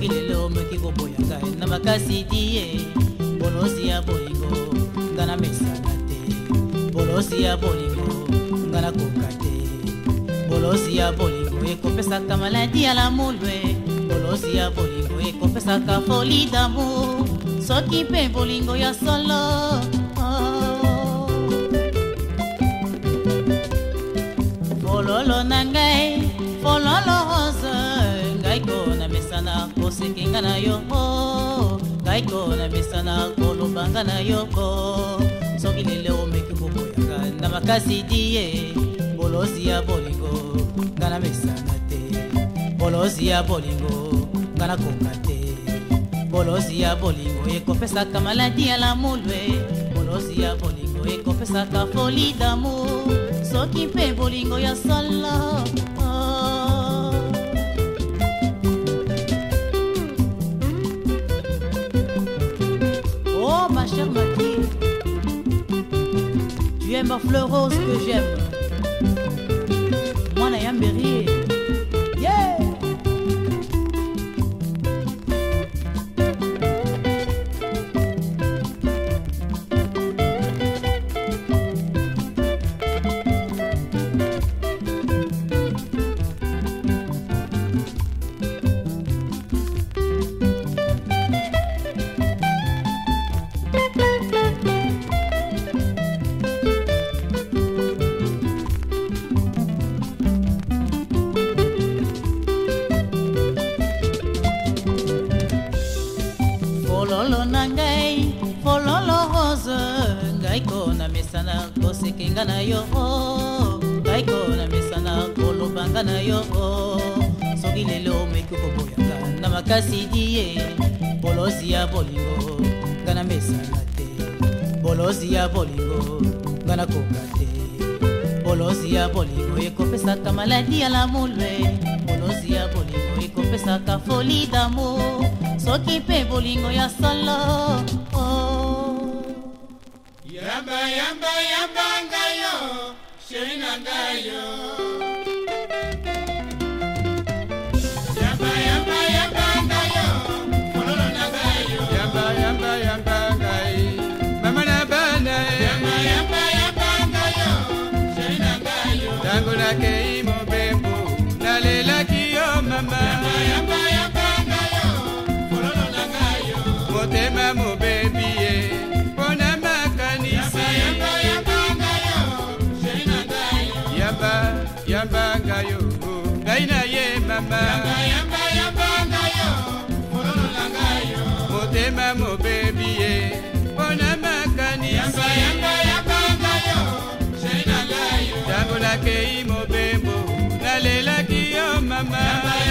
soki lelo omeki koboya ngai na makasi ti ye bolosi ya bolingo nga na mesana te bolosi ya bolingo nga na koka te bolosi ya bolingo ekopesaka maladi ya lamolwe bolosi ya bolingo ekopesaka foli damo soki mpe bolingo ya solo oh. bololo na ngai kosekenga na yongo ngai konamisa na kolobanga na yoko soki lelo omeki kokoyanga na makasi diye bolosi ya bolingo ngai namesana te bolosi ya bolingo ngai nakoka te bolosi ya bolingo ekopesaka maladi ya lamulwe bolosi ya bolingo ekopesaka foli damu soki mpe bolingo ya solo Tu es ma fleur rose que j'aime. mesana kosekenga na yo oh. baikola mesana kolobanga na yo oh. soki lelo omeki koboyanga na makasi diye bolozi ya bolingo nga na mesana te bolozi ya bolingo nga na koka te bolozi ya bolingo ekopesaka maladi ya lamulwe bolozi ya bolingo ekopesaka foli damo soki mpe bolingo ya solo oh. yamba yamba yamba ngayo sheri na ngayo yamba ngayo ngai na ye mama motema mobebi ye mpo na makanisi tambolakei mobembo nalelaki yo mama yamba, yamba, yamba,